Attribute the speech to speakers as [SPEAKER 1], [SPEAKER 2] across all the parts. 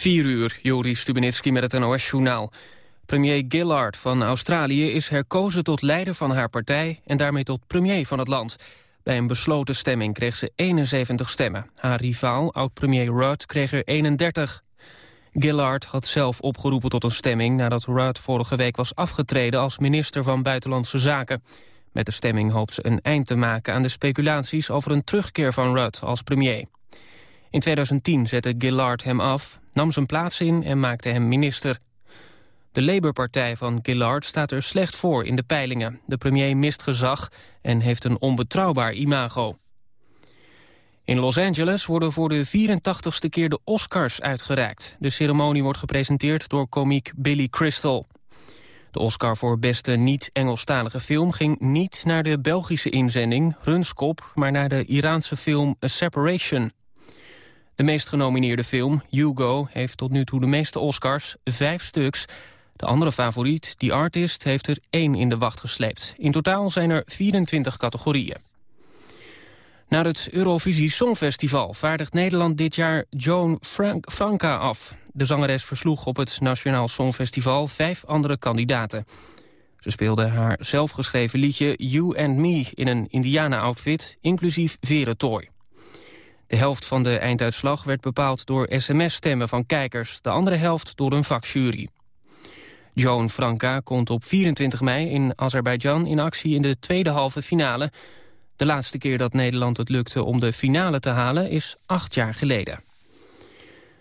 [SPEAKER 1] 4 uur, Joris Stubenitski met het NOS-journaal. Premier Gillard van Australië is herkozen tot leider van haar partij... en daarmee tot premier van het land. Bij een besloten stemming kreeg ze 71 stemmen. Haar rivaal, oud-premier Rudd, kreeg er 31. Gillard had zelf opgeroepen tot een stemming... nadat Rudd vorige week was afgetreden als minister van Buitenlandse Zaken. Met de stemming hoopt ze een eind te maken aan de speculaties... over een terugkeer van Rudd als premier. In 2010 zette Gillard hem af, nam zijn plaats in en maakte hem minister. De Labour-partij van Gillard staat er slecht voor in de peilingen. De premier mist gezag en heeft een onbetrouwbaar imago. In Los Angeles worden voor de 84ste keer de Oscars uitgereikt. De ceremonie wordt gepresenteerd door komiek Billy Crystal. De Oscar voor beste niet-Engelstalige film ging niet naar de Belgische inzending Runskop... maar naar de Iraanse film A Separation. De meest genomineerde film, Hugo, heeft tot nu toe de meeste Oscars, vijf stuks. De andere favoriet, The Artist, heeft er één in de wacht gesleept. In totaal zijn er 24 categorieën. Naar het Eurovisie Songfestival vaardigt Nederland dit jaar Joan Frank Franca af. De zangeres versloeg op het Nationaal Songfestival vijf andere kandidaten. Ze speelde haar zelfgeschreven liedje You and Me in een Indiana-outfit, inclusief verentooi. De helft van de einduitslag werd bepaald door sms-stemmen van kijkers... de andere helft door een vakjury. Joan Franka komt op 24 mei in Azerbeidzjan in actie in de tweede halve finale. De laatste keer dat Nederland het lukte om de finale te halen is acht jaar geleden.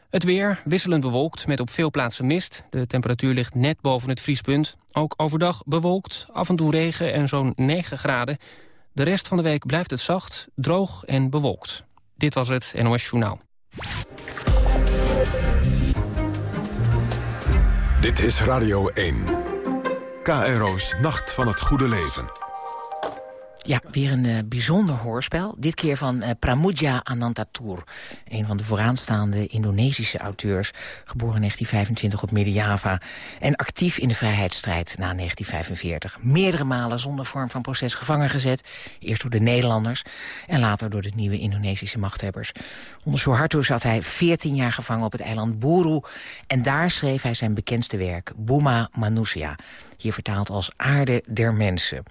[SPEAKER 1] Het weer wisselend bewolkt met op veel plaatsen mist. De temperatuur ligt net boven het vriespunt. Ook overdag bewolkt, af en toe regen en zo'n 9 graden. De rest van de week blijft het zacht, droog en bewolkt. Dit was het NOS Journaal.
[SPEAKER 2] Dit is Radio 1. KRO's Nacht van het Goede Leven.
[SPEAKER 3] Ja, weer een uh, bijzonder hoorspel. Dit keer van uh, Pramudia Anantatur. Een van de vooraanstaande Indonesische auteurs. Geboren in 1925 op Midden-Java. En actief in de vrijheidsstrijd na 1945. Meerdere malen zonder vorm van proces gevangen gezet. Eerst door de Nederlanders en later door de nieuwe Indonesische machthebbers. Onder Suharto zat hij 14 jaar gevangen op het eiland Buru. En daar schreef hij zijn bekendste werk, Buma Manusia. Hier vertaald als Aarde der Mensen.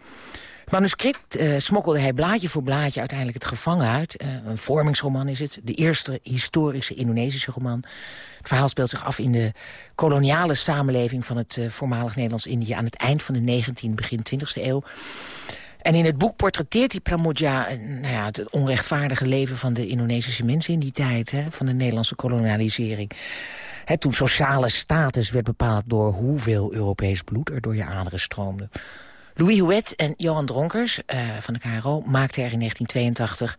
[SPEAKER 3] Manuscript uh, smokkelde hij blaadje voor blaadje uiteindelijk het gevangen uit. Uh, een vormingsroman is het. De eerste historische Indonesische roman. Het verhaal speelt zich af in de koloniale samenleving... van het uh, voormalig Nederlands-Indië aan het eind van de 19e, begin 20e eeuw. En in het boek portretteert hij Pramoja nou ja, het onrechtvaardige leven van de Indonesische mensen in die tijd. Hè, van de Nederlandse kolonialisering. He, toen sociale status werd bepaald door hoeveel Europees bloed er door je aderen stroomde. Louis Houet en Johan Dronkers uh, van de KRO maakten er in 1982...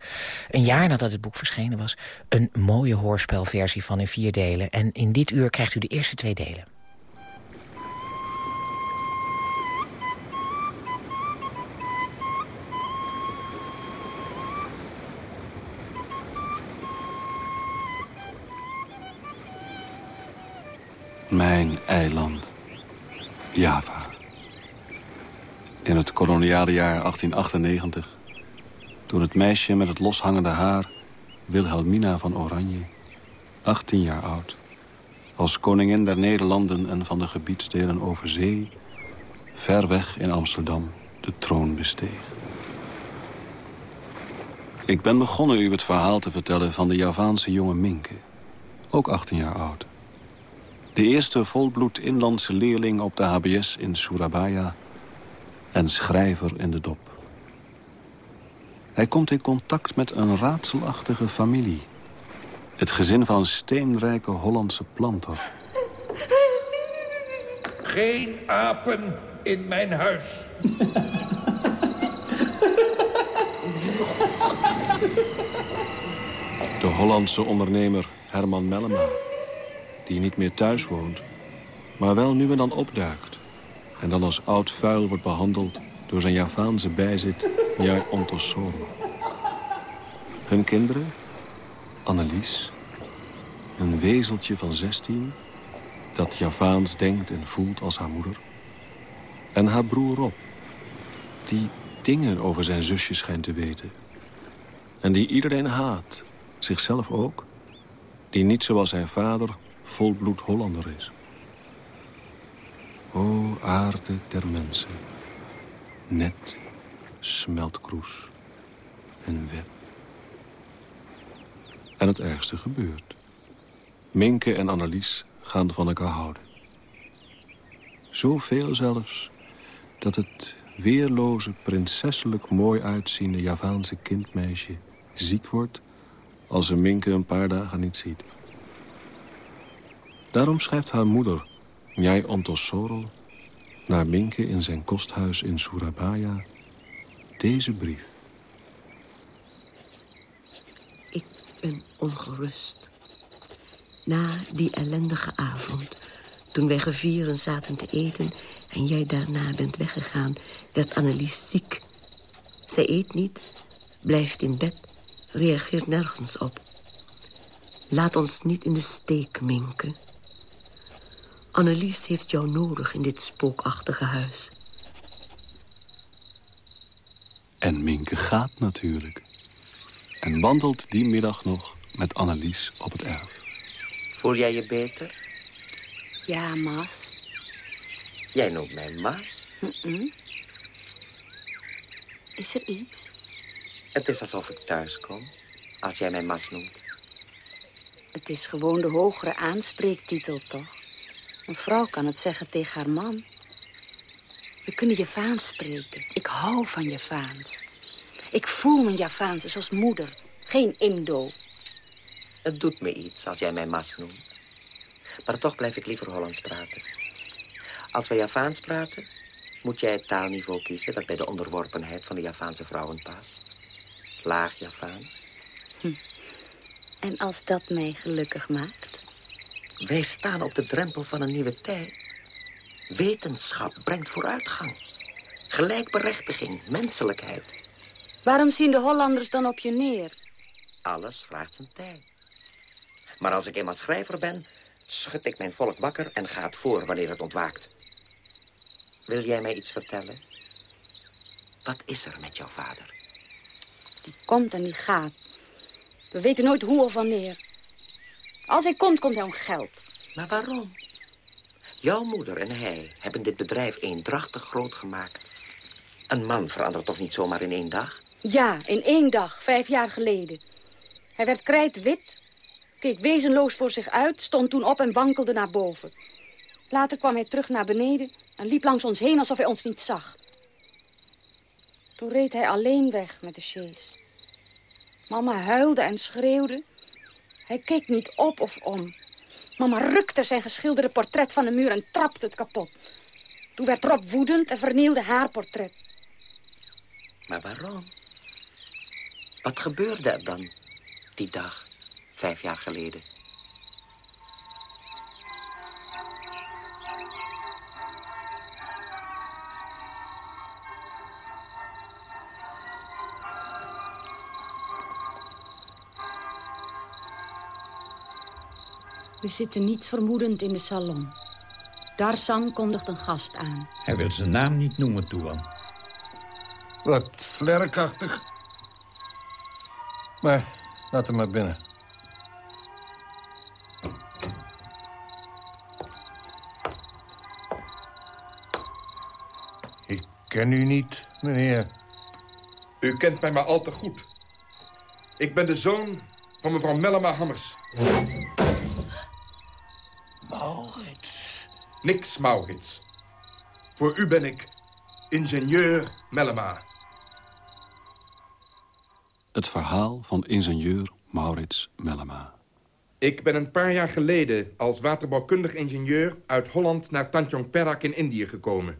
[SPEAKER 3] een jaar nadat het boek verschenen was... een mooie hoorspelversie van in vier delen. En in dit uur krijgt u de eerste twee delen.
[SPEAKER 4] Mijn eiland. Java in het koloniale jaar 1898... toen het meisje met het loshangende haar, Wilhelmina van Oranje... 18 jaar oud, als koningin der Nederlanden en van de gebiedsteden over zee... ver weg in Amsterdam de troon besteeg. Ik ben begonnen u het verhaal te vertellen van de Javaanse jonge Minke. Ook 18 jaar oud. De eerste volbloed inlandse leerling op de HBS in Surabaya en schrijver in de dop. Hij komt in contact met een raadselachtige familie. Het gezin van een steenrijke Hollandse planter.
[SPEAKER 5] Geen apen in mijn huis.
[SPEAKER 4] De Hollandse ondernemer Herman Mellema. Die niet meer thuis woont, maar wel nu en dan opduikt en dan als oud vuil wordt behandeld door zijn Javaanse bijzit Njai Ontosoro. Hun kinderen, Annelies, een wezeltje van 16... dat Javaans denkt en voelt als haar moeder. En haar broer Rob, die dingen over zijn zusje schijnt te weten. En die iedereen haat, zichzelf ook. Die niet zoals zijn vader volbloed Hollander is. O aarde der mensen, net smeltkroes en web. En het ergste gebeurt. Minke en Annelies gaan van elkaar houden. Zoveel zelfs dat het weerloze, prinsesselijk mooi uitziende Javaanse kindmeisje ziek wordt als ze Minke een paar dagen niet ziet. Daarom schrijft haar moeder, Njai Ontosoro, naar Minke in zijn kosthuis in Surabaya deze brief.
[SPEAKER 6] Ik ben ongerust. Na die ellendige avond, toen wij gevieren zaten te eten... en jij daarna bent weggegaan, werd Annelies ziek. Zij eet niet, blijft in bed, reageert nergens op. Laat ons niet in de steek minken. Annelies heeft jou nodig in dit spookachtige huis.
[SPEAKER 4] En Minke gaat natuurlijk. En wandelt die middag nog met Annelies op het erf.
[SPEAKER 6] Voel jij je beter?
[SPEAKER 7] Ja, Mas.
[SPEAKER 6] Jij noemt mij Mas.
[SPEAKER 7] Is er iets?
[SPEAKER 6] Het is alsof ik thuis kom, als jij mij Mas noemt.
[SPEAKER 7] Het is gewoon de hogere aanspreektitel, toch? Een vrouw kan het zeggen tegen haar man. We kunnen Javaans spreken. Ik hou van Javaans. Ik voel mijn Javaanse zoals moeder. Geen Indo.
[SPEAKER 6] Het doet me iets als jij mij Mas noemt. Maar toch blijf ik liever Hollands praten. Als we Javaans praten, moet jij het taalniveau kiezen... dat bij de onderworpenheid van de Javaanse vrouwen past. Laag Javaans.
[SPEAKER 7] En als dat mij gelukkig maakt?
[SPEAKER 6] Wij staan op de drempel van een nieuwe tijd. Wetenschap brengt vooruitgang. Gelijkberechtiging, menselijkheid.
[SPEAKER 7] Waarom zien de Hollanders dan op je neer?
[SPEAKER 6] Alles vraagt zijn tijd. Maar als ik eenmaal schrijver ben, schud ik mijn volk wakker en ga het voor wanneer het ontwaakt. Wil jij mij iets vertellen? Wat is er met jouw vader?
[SPEAKER 7] Die komt en die gaat. We weten nooit hoe of wanneer. Als hij komt, komt hij om geld.
[SPEAKER 6] Maar waarom? Jouw moeder en hij hebben dit bedrijf eendrachtig groot gemaakt. Een man verandert toch niet zomaar in één dag?
[SPEAKER 7] Ja, in één dag, vijf jaar geleden. Hij werd krijtwit, keek wezenloos voor zich uit... stond toen op en wankelde naar boven. Later kwam hij terug naar beneden en liep langs ons heen alsof hij ons niet zag. Toen reed hij alleen weg met de sjees. Mama huilde en schreeuwde. Hij keek niet op of om. Mama rukte zijn geschilderde portret van de muur en trapte het kapot. Toen werd Rob woedend en vernielde haar portret.
[SPEAKER 6] Maar waarom? Wat gebeurde er dan die dag, vijf jaar geleden?
[SPEAKER 7] We zitten niets vermoedend in de salon. Darsan kondigt een gast aan.
[SPEAKER 2] Hij wil zijn naam niet noemen, Toewan.
[SPEAKER 8] Wat vlerkachtig. Maar laat hem maar binnen. Ik ken u niet, meneer.
[SPEAKER 9] U kent mij maar al te goed. Ik ben de zoon van mevrouw Mellema Hammers. Niks, Maurits. Voor u ben ik ingenieur Mellema.
[SPEAKER 4] Het verhaal van ingenieur Maurits Mellema.
[SPEAKER 9] Ik ben een paar jaar geleden als waterbouwkundig ingenieur... uit Holland naar Tanjong Perak in Indië gekomen.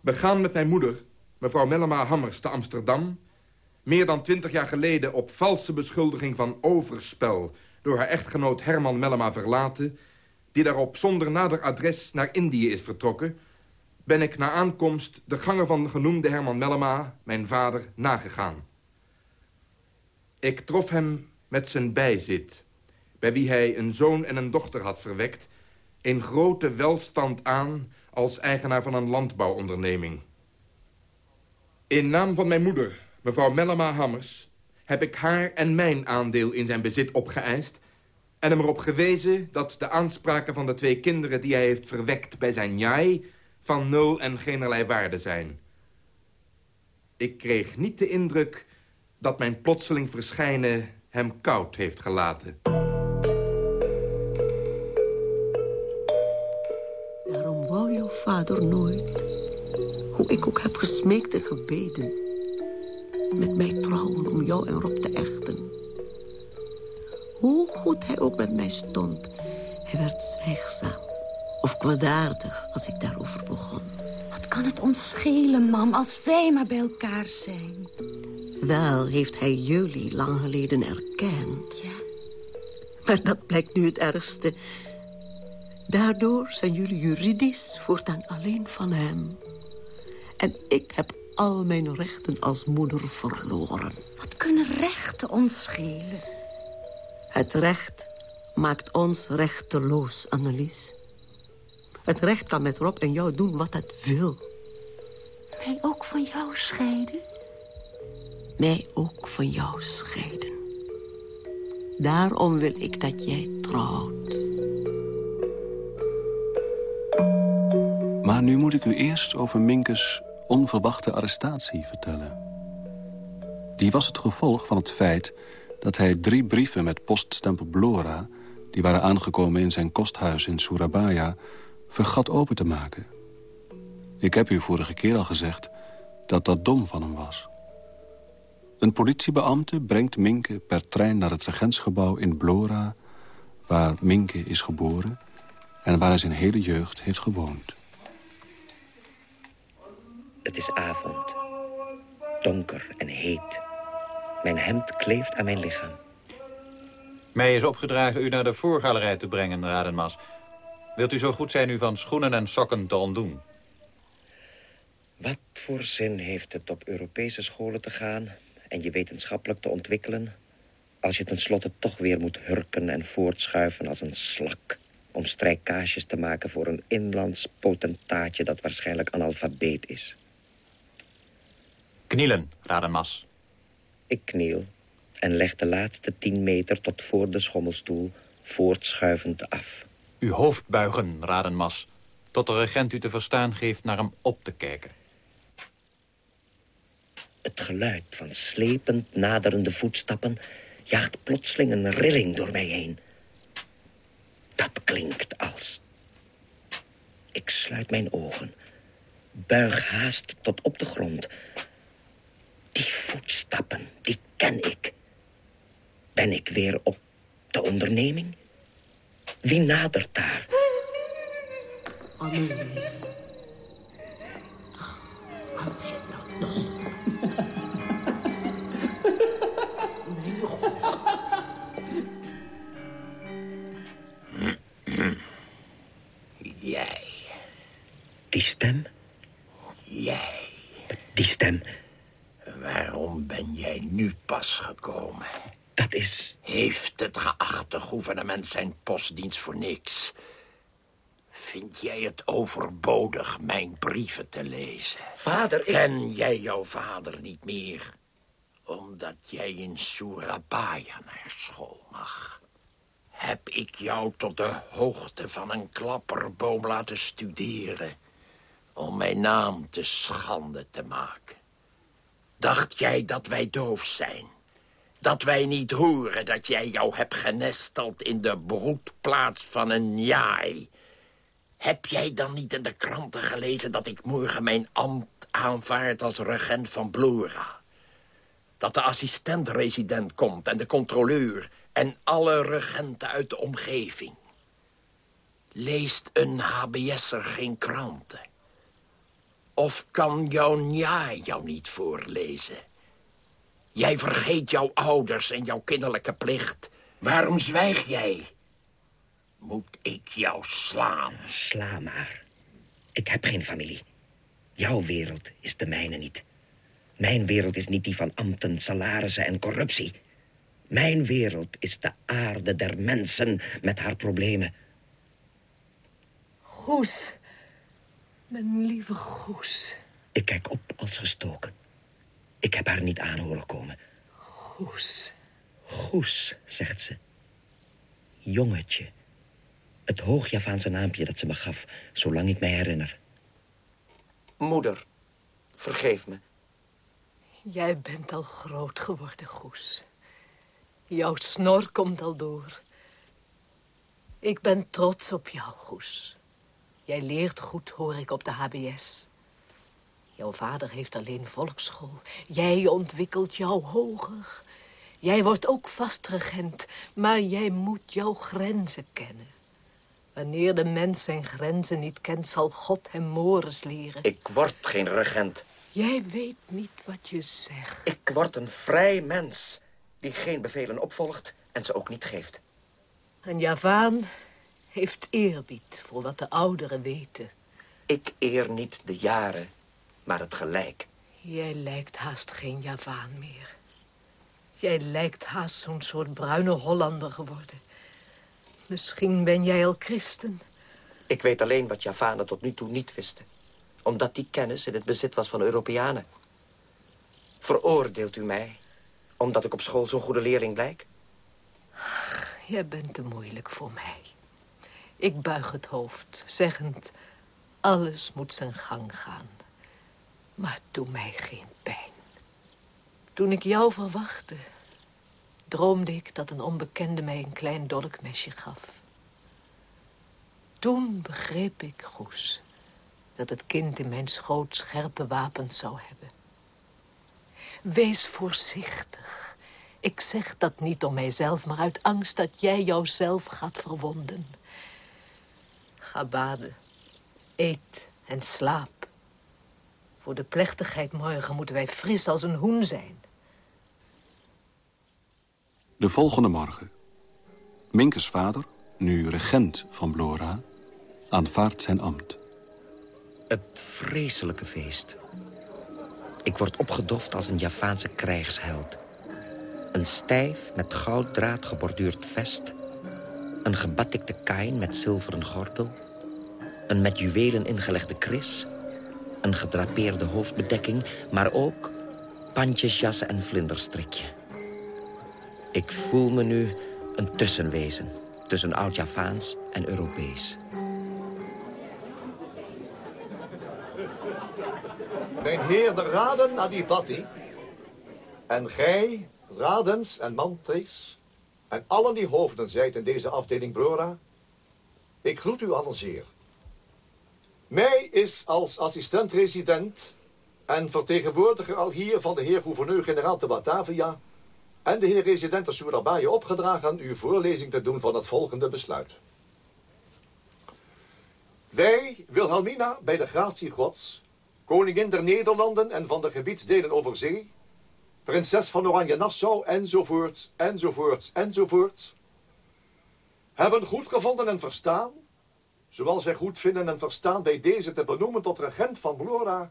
[SPEAKER 9] Begaan met mijn moeder, mevrouw Mellema Hammers, te Amsterdam... meer dan twintig jaar geleden op valse beschuldiging van overspel... door haar echtgenoot Herman Mellema verlaten... die daarop zonder nader adres naar Indië is vertrokken... ben ik na aankomst de gangen van de genoemde Herman Mellema, mijn vader, nagegaan. Ik trof hem met zijn bijzit, bij wie hij een zoon en een dochter had verwekt... in grote welstand aan als eigenaar van een landbouwonderneming. In naam van mijn moeder, mevrouw Mellema Hammers... heb ik haar en mijn aandeel in zijn bezit opgeëist... en hem erop gewezen dat de aanspraken van de twee kinderen... die hij heeft verwekt bij zijn njai van nul en geenerlei waarde zijn. Ik kreeg niet de indruk dat mijn plotseling verschijnen hem koud heeft gelaten.
[SPEAKER 10] Daarom wou jouw vader nooit, hoe ik ook heb gesmeekt en gebeden... met mij trouwen om jou en Rob te echten. Hoe goed hij ook met mij stond, hij werd zwijgzaam of kwaadaardig als ik daarover begon.
[SPEAKER 7] Wat kan het ons schelen, mam, als wij maar bij elkaar zijn?
[SPEAKER 10] Wel heeft hij jullie lang geleden erkend.
[SPEAKER 7] Ja.
[SPEAKER 10] Maar dat blijkt nu het ergste. Daardoor zijn jullie juridisch voortaan alleen van hem. En ik heb al mijn rechten als moeder verloren.
[SPEAKER 7] Wat kunnen rechten ons schelen?
[SPEAKER 10] Het recht maakt ons rechteloos, Annelies. Het recht kan met Rob en jou doen wat het wil.
[SPEAKER 7] Mij ook van jou scheiden?
[SPEAKER 10] Mij ook van jou scheiden. Daarom wil ik dat jij trouwt.
[SPEAKER 4] Maar nu moet ik u eerst over Minkes onverwachte arrestatie vertellen. Die was het gevolg van het feit dat hij drie brieven met poststempel Blora... die waren aangekomen in zijn kosthuis in Surabaya... vergat open te maken. Ik heb u vorige keer al gezegd dat dat dom van hem was. Een politiebeambte brengt Minke per trein naar het regentsgebouw in Blora... waar Minke is geboren en waar hij zijn hele jeugd heeft gewoond.
[SPEAKER 6] Het is avond. Donker en heet. Mijn hemd kleeft aan mijn lichaam.
[SPEAKER 11] Mij is opgedragen u naar de voorgalerij te brengen, Radenmas. Wilt u zo goed zijn u van schoenen en sokken te ontdoen?
[SPEAKER 6] Wat voor zin heeft het op Europese scholen te gaan... en je wetenschappelijk te ontwikkelen... als je tenslotte toch weer moet hurken en voortschuiven als een slak... om strijkages te maken voor een inlands potentaatje... dat waarschijnlijk analfabeet is.
[SPEAKER 11] Knielen, Radenmas.
[SPEAKER 6] Ik kniel en leg de laatste tien meter tot voor de schommelstoel... voortschuivend af.
[SPEAKER 11] Uw hoofd buigen, Radenmas. Tot de regent u te verstaan geeft naar hem op te kijken.
[SPEAKER 6] Het geluid van slepend naderende voetstappen... jaagt plotseling een rilling door mij heen. Dat klinkt als... Ik sluit mijn ogen. Buig haast tot op de grond. Die voetstappen, die ken ik. Ben ik weer op de onderneming? Wie nadert daar?
[SPEAKER 10] Annelies. Had je nou toch? Mijn god.
[SPEAKER 12] Jij.
[SPEAKER 6] Die stem?
[SPEAKER 12] Jij.
[SPEAKER 6] Die stem.
[SPEAKER 12] Nu pas gekomen?
[SPEAKER 6] Dat is...
[SPEAKER 12] Heeft het geachte gouvernement zijn postdienst voor niks? Vind jij het overbodig mijn brieven te lezen?
[SPEAKER 6] Vader, ik...
[SPEAKER 12] Ken jij jouw vader niet meer? Omdat jij in Surabaya naar school mag. Heb ik jou tot de hoogte van een klapperboom laten studeren... om mijn naam te schande te maken. Dacht jij dat wij doof zijn? Dat wij niet horen dat jij jou hebt genesteld in de broedplaats van een jaai? Heb jij dan niet in de kranten gelezen dat ik morgen mijn ambt aanvaard als regent van Blora? Dat de assistent-resident komt en de controleur en alle regenten uit de omgeving. Leest een HBS'er geen kranten? Of kan jouw nja jou niet voorlezen? Jij vergeet jouw ouders en jouw kinderlijke plicht. Waarom zwijg jij? Moet ik jou slaan?
[SPEAKER 6] Sla maar. Ik heb geen familie. Jouw wereld is de mijne niet. Mijn wereld is niet die van ambten, salarissen en corruptie. Mijn wereld is de aarde der mensen met haar problemen.
[SPEAKER 10] Goes. Mijn lieve Goes.
[SPEAKER 6] Ik kijk op als gestoken. Ik heb haar niet aan horen komen.
[SPEAKER 10] Goes.
[SPEAKER 6] Goes, zegt ze. Jongetje. Het Hoog-Javaanse naampje dat ze me gaf, zolang ik mij herinner. Moeder, vergeef me.
[SPEAKER 13] Jij bent al groot geworden, Goes. Jouw snor komt al door. Ik ben trots op jou, Goes. Jij leert goed, hoor ik op de HBS. Jouw vader heeft alleen volksschool. Jij ontwikkelt jou hoger. Jij wordt ook vastregent, maar jij moet jouw grenzen kennen. Wanneer de mens zijn grenzen niet kent, zal God hem mores leren.
[SPEAKER 6] Ik word geen regent.
[SPEAKER 13] Jij weet niet wat je zegt.
[SPEAKER 6] Ik word een vrij mens die geen bevelen opvolgt en ze ook niet geeft.
[SPEAKER 13] Een Javaan heeft eerbied voor wat de ouderen weten.
[SPEAKER 6] Ik eer niet de jaren, maar het gelijk.
[SPEAKER 13] Jij lijkt haast geen Javaan meer. Jij lijkt haast zo'n soort bruine Hollander geworden. Misschien ben jij al christen.
[SPEAKER 6] Ik weet alleen wat Javanen tot nu toe niet wisten. Omdat die kennis in het bezit was van Europeanen. Veroordeelt u mij, omdat ik op school zo'n goede leerling blijk?
[SPEAKER 13] Ach, jij bent te moeilijk voor mij. Ik buig het hoofd, zeggend... alles moet zijn gang gaan. Maar doe mij geen pijn. Toen ik jou verwachtte, droomde ik dat een onbekende mij een klein dolkmesje gaf. Toen begreep ik, Goes, dat het kind in mijn schoot scherpe wapens zou hebben. Wees voorzichtig. Ik zeg dat niet om mijzelf, maar uit angst dat jij jouzelf gaat verwonden. Ga baden, eet en slaap. Voor de plechtigheid morgen moeten wij fris als een hoen zijn.
[SPEAKER 4] De volgende morgen. Minkes vader, nu regent van Blora, aanvaardt zijn ambt.
[SPEAKER 6] Het vreselijke feest. Ik word opgedoft als een Javaanse krijgsheld. Een stijf met gouddraad geborduurd vest. Een gebatikte kain met zilveren gordel. Een met juwelen ingelegde kris. Een gedrapeerde hoofdbedekking, maar ook pandjesjassen en vlinderstrikje. Ik voel me nu een tussenwezen tussen oud-Javaans en Europees.
[SPEAKER 14] Mijn heer de raden Adipati. En gij, radens en mantris. En allen die hoofden zijt in deze afdeling Brora. Ik groet u allen zeer. Mij is als assistent-resident en vertegenwoordiger al hier van de heer gouverneur-generaal te Batavia en de heer resident te Surabaya opgedragen uw voorlezing te doen van het volgende besluit. Wij, Wilhelmina, bij de gratie gods, koningin der Nederlanden en van de gebiedsdelen over zee, prinses van Oranje-Nassau, enzovoorts, enzovoorts, enzovoorts, hebben goed gevonden en verstaan, zoals wij goed vinden en verstaan bij deze te benoemen tot regent van Blora,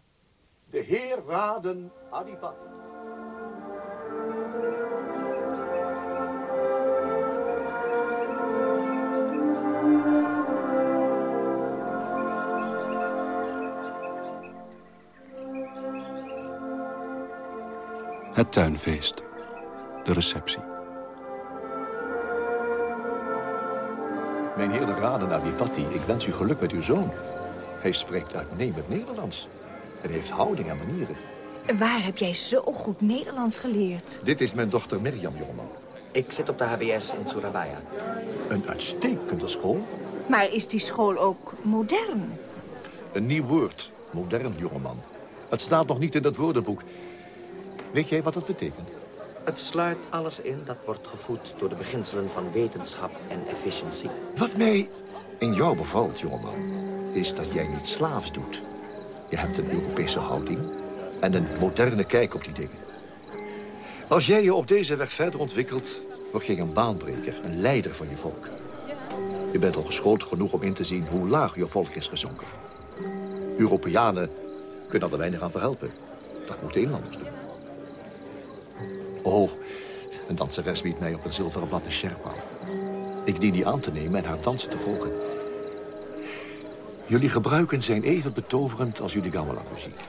[SPEAKER 14] de heer Raden Adipati.
[SPEAKER 4] Het tuinfeest. De receptie.
[SPEAKER 14] Mijn heer de Raden Adipati, ik wens u geluk met uw zoon. Hij spreekt uitnemend Nederlands. En heeft houding en manieren.
[SPEAKER 15] Waar heb jij zo goed Nederlands geleerd?
[SPEAKER 14] Dit is mijn dochter Mirjam, jongeman.
[SPEAKER 6] Ik zit op de HBS in Surabaya.
[SPEAKER 14] Een uitstekende school.
[SPEAKER 15] Maar is die school ook modern?
[SPEAKER 14] Een nieuw woord. Modern, jongeman. Het staat nog niet in het woordenboek. Weet jij wat dat betekent?
[SPEAKER 6] Het sluit alles in dat wordt gevoed door de beginselen van wetenschap en efficiëntie.
[SPEAKER 14] Wat mij in jou bevalt, jongeman, is dat jij niet slaafs doet. Je hebt een Europese houding en een moderne kijk op die dingen. Als jij je op deze weg verder ontwikkelt, word je een baanbreker, een leider van je volk. Je bent al geschoold genoeg om in te zien hoe laag je volk is gezonken. Europeanen kunnen er weinig aan verhelpen. Dat moeten inlanders doen. Oh, een danseres biedt mij op een zilveren blad de Sherpa. Ik dien die aan te nemen en haar dansen te volgen. Jullie gebruiken zijn even betoverend als jullie gamelan-muziek.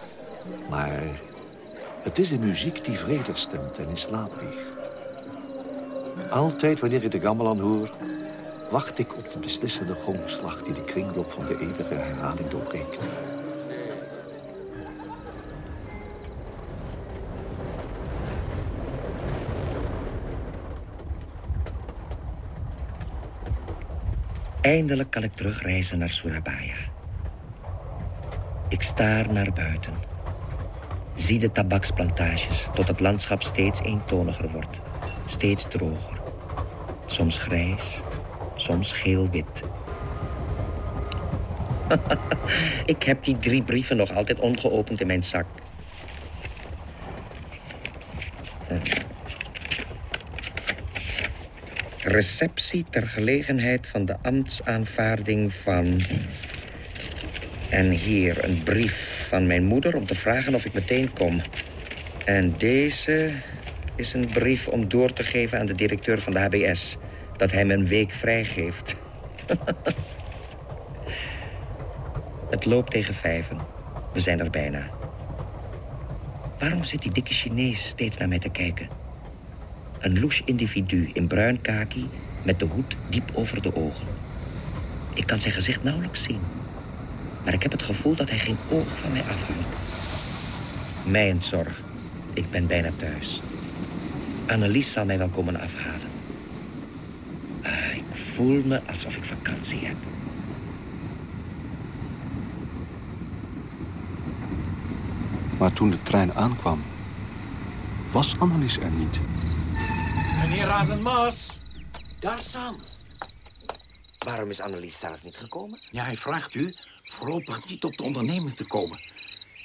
[SPEAKER 14] Maar het is een muziek die vredig stemt en in slaap wiegt. Altijd wanneer ik de gamelan hoor, wacht ik op de beslissende gongslag... die de kringloop van de eeuwige herhaling doorbreekt.
[SPEAKER 6] Eindelijk kan ik terugreizen naar Surabaya. Ik staar naar buiten. Zie de tabaksplantages tot het landschap steeds eentoniger wordt. Steeds droger. Soms grijs, soms geel-wit. ik heb die drie brieven nog altijd ongeopend in mijn zak. Receptie ter gelegenheid van de ambtsaanvaarding van... En hier een brief van mijn moeder om te vragen of ik meteen kom. En deze is een brief om door te geven aan de directeur van de HBS. Dat hij me een week vrijgeeft. Het loopt tegen vijven. We zijn er bijna. Waarom zit die dikke Chinees steeds naar mij te kijken? Een louche individu in bruin kaki met de hoed diep over de ogen. Ik kan zijn gezicht nauwelijks zien. Maar ik heb het gevoel dat hij geen oog van mij afhoudt. Mijn zorg. Ik ben bijna thuis. Annelies zal mij wel komen afhalen. Ah, ik voel me alsof ik vakantie heb.
[SPEAKER 4] Maar toen de trein aankwam, was Annelies er niet.
[SPEAKER 12] Meneer Radenmaas.
[SPEAKER 6] Daar, Sam. Waarom is Annelies zelf niet gekomen?
[SPEAKER 12] Ja, hij vraagt u voorlopig niet op de onderneming te komen.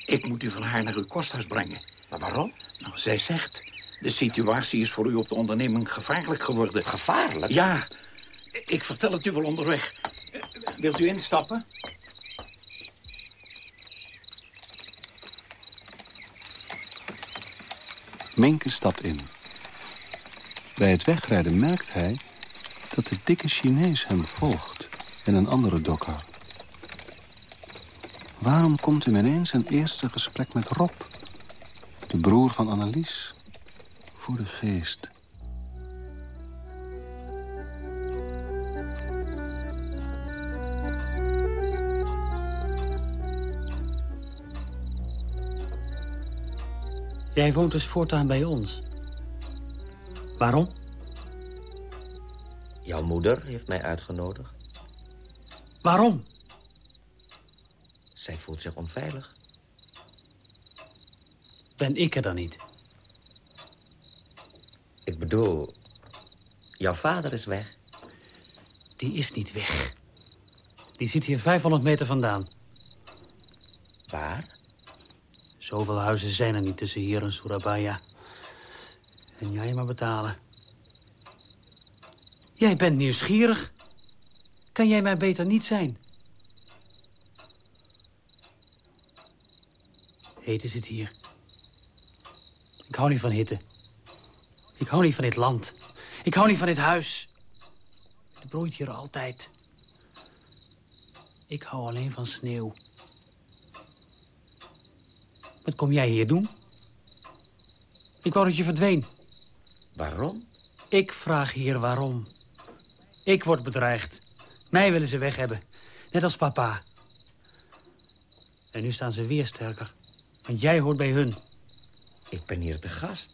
[SPEAKER 12] Ik moet u van haar naar uw kosthuis brengen.
[SPEAKER 6] Maar waarom?
[SPEAKER 12] Nou, zij zegt, de situatie is voor u op de onderneming gevaarlijk geworden.
[SPEAKER 6] Gevaarlijk?
[SPEAKER 12] Ja, ik vertel het u wel onderweg. Wilt u instappen?
[SPEAKER 4] Menke stapt in. Bij het wegrijden merkt hij dat de dikke Chinees hem volgt in een andere dokker. Waarom komt hem ineens een eerste gesprek met Rob, de broer van Annelies, voor de geest?
[SPEAKER 16] Jij woont dus voortaan bij ons. Waarom?
[SPEAKER 6] Jouw moeder heeft mij uitgenodigd.
[SPEAKER 16] Waarom?
[SPEAKER 6] Zij voelt zich onveilig.
[SPEAKER 16] Ben ik er dan niet?
[SPEAKER 6] Ik bedoel, jouw vader is weg.
[SPEAKER 16] Die is niet weg. Die zit hier 500 meter vandaan.
[SPEAKER 6] Waar?
[SPEAKER 16] Zoveel huizen zijn er niet tussen hier en Surabaya. En jij maar betalen. Jij bent nieuwsgierig. Kan jij mij beter niet zijn? Is het hier. Ik hou niet van hitte. Ik hou niet van dit land. Ik hou niet van dit huis. Het broeit hier altijd. Ik hou alleen van sneeuw. Wat kom jij hier doen? Ik wou dat je verdween.
[SPEAKER 6] Waarom?
[SPEAKER 16] Ik vraag hier waarom. Ik word bedreigd. Mij willen ze weg hebben. Net als papa. En nu staan ze weer sterker. Want jij hoort bij hun.
[SPEAKER 6] Ik ben hier te gast.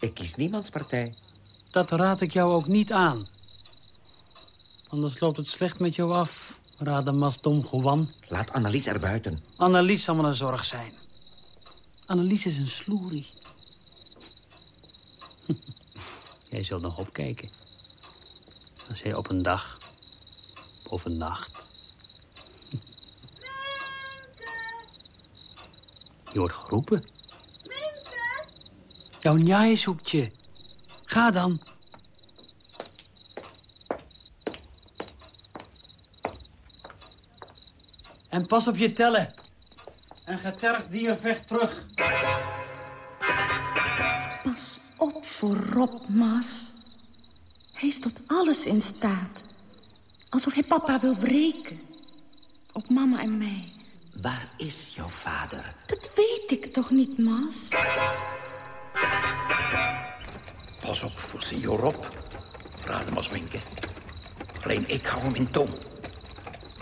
[SPEAKER 6] Ik kies niemands partij.
[SPEAKER 16] Dat raad ik jou ook niet aan. Anders loopt het slecht met jou af, Radamas Dom Juan.
[SPEAKER 6] Laat Annelies er buiten.
[SPEAKER 16] Annelies zal me een zorg zijn. Annelies is een sloerie. Jij zult nog opkijken. Als jij op een dag of een nacht... Je wordt geroepen. Jouw njaai zoekt je. Ga dan. En pas op je tellen. Een getergd dier vecht terug.
[SPEAKER 15] Pas op voor Rob, Mas. Hij is tot alles in staat. Alsof hij papa wil wreken. Op mama en mij.
[SPEAKER 6] Waar is jouw vader?
[SPEAKER 15] Dat weet ik toch niet, Mas?
[SPEAKER 12] Pas op voor Rob. Rademas Minke.
[SPEAKER 5] Alleen ik hou hem in toom.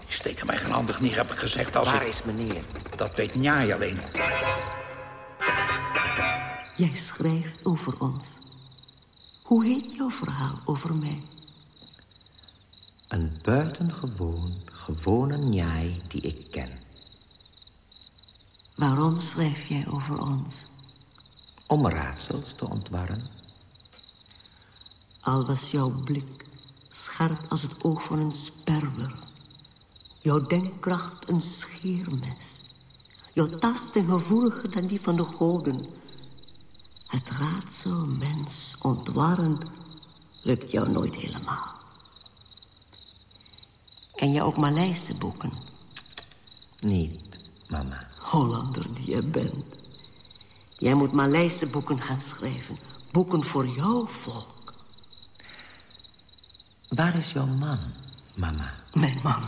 [SPEAKER 5] Ik steek hem eigenhandig neer, heb ik gezegd. Als
[SPEAKER 6] Waar
[SPEAKER 5] ik...
[SPEAKER 6] is meneer?
[SPEAKER 5] Dat weet Njai alleen.
[SPEAKER 10] Jij schrijft over ons. Hoe heet jouw verhaal over mij?
[SPEAKER 6] Een buitengewoon, gewone njai die ik ken.
[SPEAKER 10] Waarom schrijf jij over ons?
[SPEAKER 6] Om raadsels te ontwarren.
[SPEAKER 10] Al was jouw blik scherp als het oog van een sperwer. Jouw denkkracht een scheermes. Jouw tasten gevoeliger dan die van de goden. Het raadsel mens ontwarren lukt jou nooit helemaal. Ken je ook Maleise boeken?
[SPEAKER 6] Niet, mama.
[SPEAKER 10] Hollander die je bent. Jij moet Maleise boeken gaan schrijven. Boeken voor jouw volk.
[SPEAKER 6] Waar is jouw man, mama?
[SPEAKER 10] Mijn man.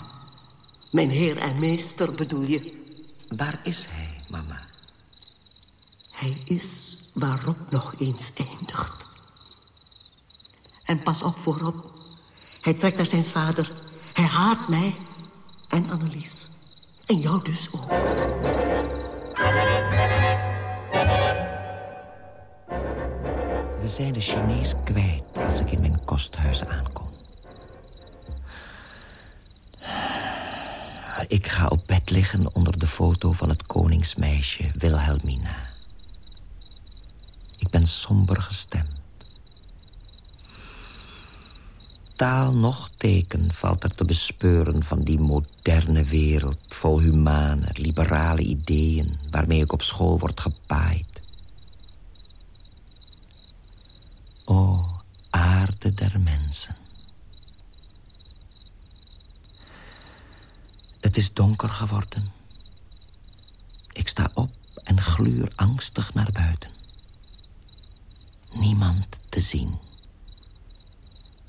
[SPEAKER 10] Mijn heer en meester bedoel je?
[SPEAKER 6] Waar is hij, mama?
[SPEAKER 10] Hij is waarop nog eens eindigt. En pas op voorop. Hij trekt naar zijn vader. Hij haat mij en Annelies. En jou dus ook.
[SPEAKER 6] We zijn de Chinees kwijt als ik in mijn kosthuis aankom. Ik ga op bed liggen onder de foto van het koningsmeisje Wilhelmina. Ik ben somber gestemd. Taal noch teken valt er te bespeuren van die moderne wereld... vol humane, liberale ideeën waarmee ik op school word gepaaid. O, aarde der mensen. Het is donker geworden. Ik sta op en gluur angstig naar buiten. Niemand te zien.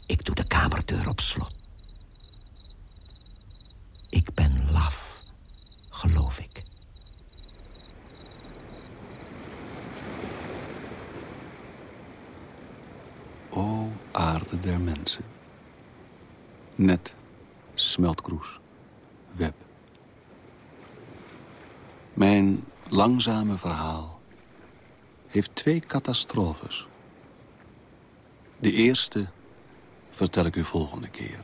[SPEAKER 6] Ik doe de kamerdeur op slot. Ik ben laf, geloof ik.
[SPEAKER 4] O aarde der mensen. Net, smeltkroes, web. Mijn langzame verhaal heeft twee catastrofes. De eerste vertel ik u volgende keer.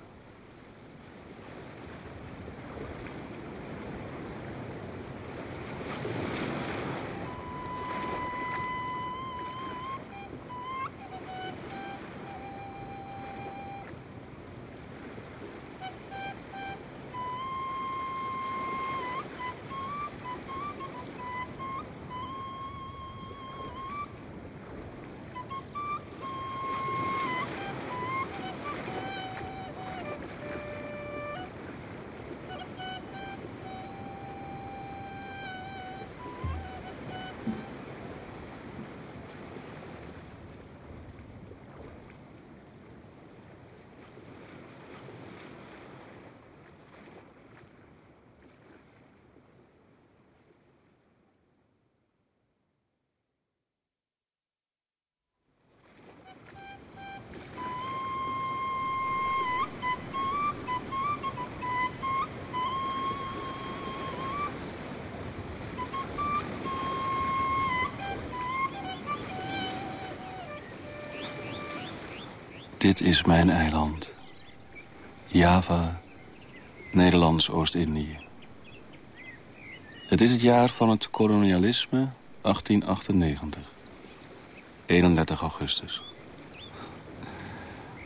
[SPEAKER 4] Dit is mijn eiland. Java, Nederlands Oost-Indië. Het is het jaar van het kolonialisme 1898. 31 augustus.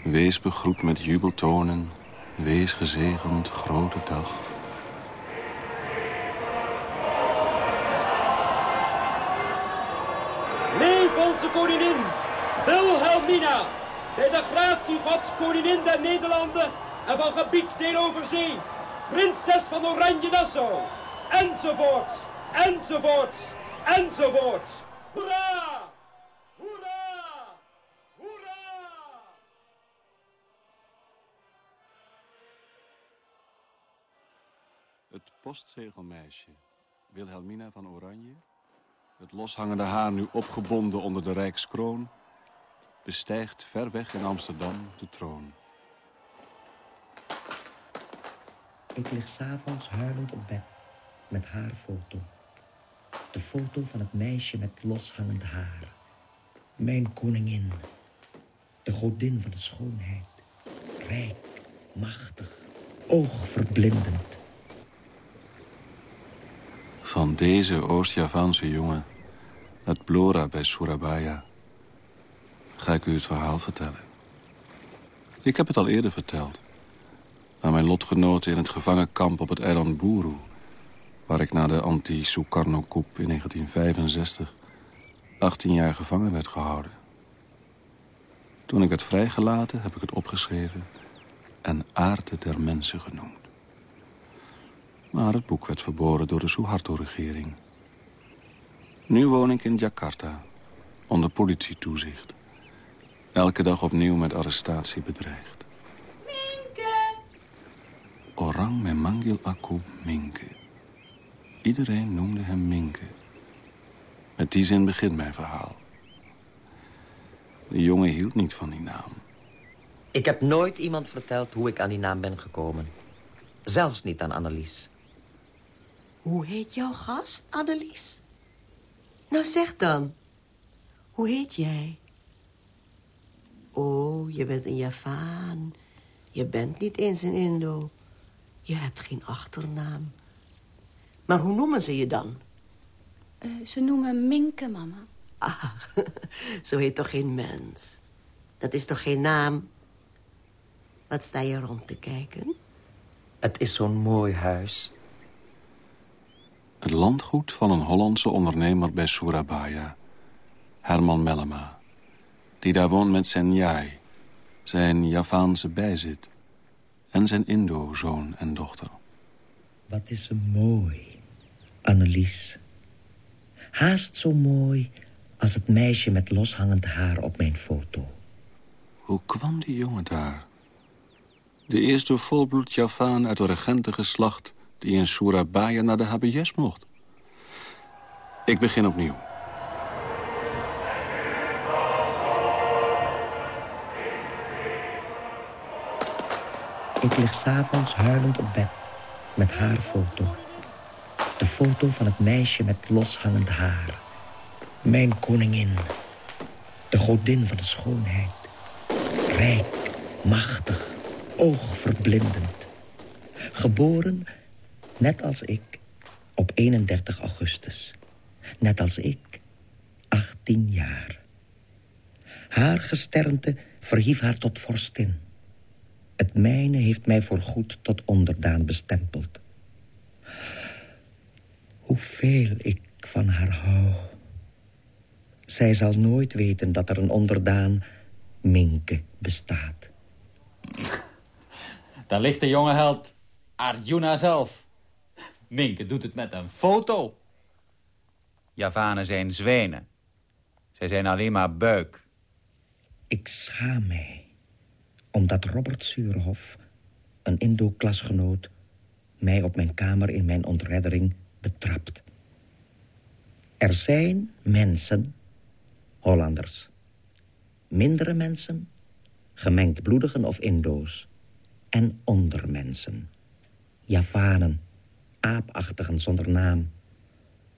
[SPEAKER 4] Wees begroet met jubeltonen, wees gezegend grote dag.
[SPEAKER 17] Leef onze koningin, Wilhelmina, bij de gratie gods koningin der Nederlanden en van gebiedsdeel over zee, prinses van Oranje-Nassau, enzovoorts, enzovoorts, enzovoorts. Hoera! Hoera!
[SPEAKER 4] Het postzegelmeisje, Wilhelmina van Oranje... het loshangende haar nu opgebonden onder de rijkskroon... bestijgt ver weg in Amsterdam de troon.
[SPEAKER 6] Ik lig s'avonds huilend op bed met haar foto. De foto van het meisje met loshangend haar. Mijn koningin. De godin van de schoonheid. Rijk, machtig, oogverblindend.
[SPEAKER 4] Van deze Oost-Javaanse jongen uit Blora bij Surabaya ga ik u het verhaal vertellen. Ik heb het al eerder verteld. Aan mijn lotgenoten in het gevangenkamp op het eiland Buru... waar ik na de anti-Sukarno-coup in 1965... 18 jaar gevangen werd gehouden. Toen ik werd vrijgelaten heb ik het opgeschreven... en aarde der mensen genoemd. Maar het boek werd verboden door de Suharto-regering. Nu woon ik in Jakarta, onder politietoezicht. Elke dag opnieuw met arrestatie bedreigd.
[SPEAKER 15] Minke!
[SPEAKER 4] Orang memanggil aku Minke. Iedereen noemde hem Minke. Met die zin begint mijn verhaal. De jongen hield niet van die naam.
[SPEAKER 6] Ik heb nooit iemand verteld hoe ik aan die naam ben gekomen. Zelfs niet aan Annelies.
[SPEAKER 10] Hoe heet jouw gast, Annelies? Nou, zeg dan. Hoe heet jij? Oh, je bent een Javaan. Je bent niet eens een Indo. Je hebt geen achternaam. Maar hoe noemen ze je dan?
[SPEAKER 7] Eh, ze noemen Minke, mama.
[SPEAKER 10] Ah, zo heet toch geen mens? Dat is toch geen naam? Wat sta je rond te kijken?
[SPEAKER 6] Het is zo'n mooi huis.
[SPEAKER 4] Het landgoed van een Hollandse ondernemer bij Surabaya. Herman Mellema. Die daar woont met zijn Jai. Zijn Javaanse bijzit. En zijn Indo-zoon en dochter.
[SPEAKER 6] Wat is ze mooi, Annelies. Haast zo mooi als het meisje met loshangend haar op mijn foto.
[SPEAKER 4] Hoe kwam die jongen daar? De eerste volbloed Javaan uit de regentengeslacht... die in Surabaya naar de HBS mocht. Ik begin opnieuw.
[SPEAKER 6] Ik lig s'avonds huilend op bed met haar foto. De foto van het meisje met loshangend haar. Mijn koningin. De godin van de schoonheid. Rijk, machtig, oogverblindend. Geboren, net als ik, op 31 augustus. Net als ik, 18 jaar. Haar gesternte verhief haar tot vorstin. Het mijne heeft mij voorgoed tot onderdaan bestempeld. Hoeveel ik van haar hou. Zij zal nooit weten dat er een onderdaan Minke bestaat.
[SPEAKER 11] Daar ligt de jonge held Arjuna zelf. Minke doet het met een foto. Javanen zijn zwijnen. Zij zijn alleen maar buik.
[SPEAKER 6] Ik schaam mij omdat Robert Zuurhof, een Indo-klasgenoot... mij op mijn kamer in mijn ontreddering betrapt. Er zijn mensen, Hollanders. Mindere mensen, gemengd bloedigen of Indo's. En ondermensen. Javanen, aapachtigen zonder naam.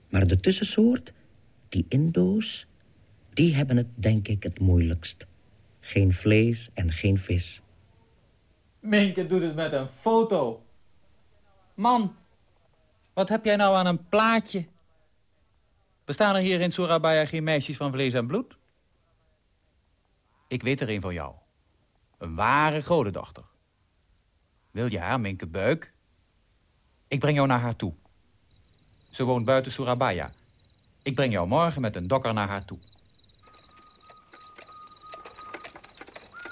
[SPEAKER 6] Maar de tussensoort, die Indo's... die hebben het, denk ik, het moeilijkst. Geen vlees en geen vis.
[SPEAKER 11] Minke doet het met een foto. Man, wat heb jij nou aan een plaatje? Bestaan er hier in Surabaya geen meisjes van vlees en bloed? Ik weet er een van jou. Een ware godendochter. Wil je haar, Minke Buik? Ik breng jou naar haar toe. Ze woont buiten Surabaya. Ik breng jou morgen met een dokker naar haar toe.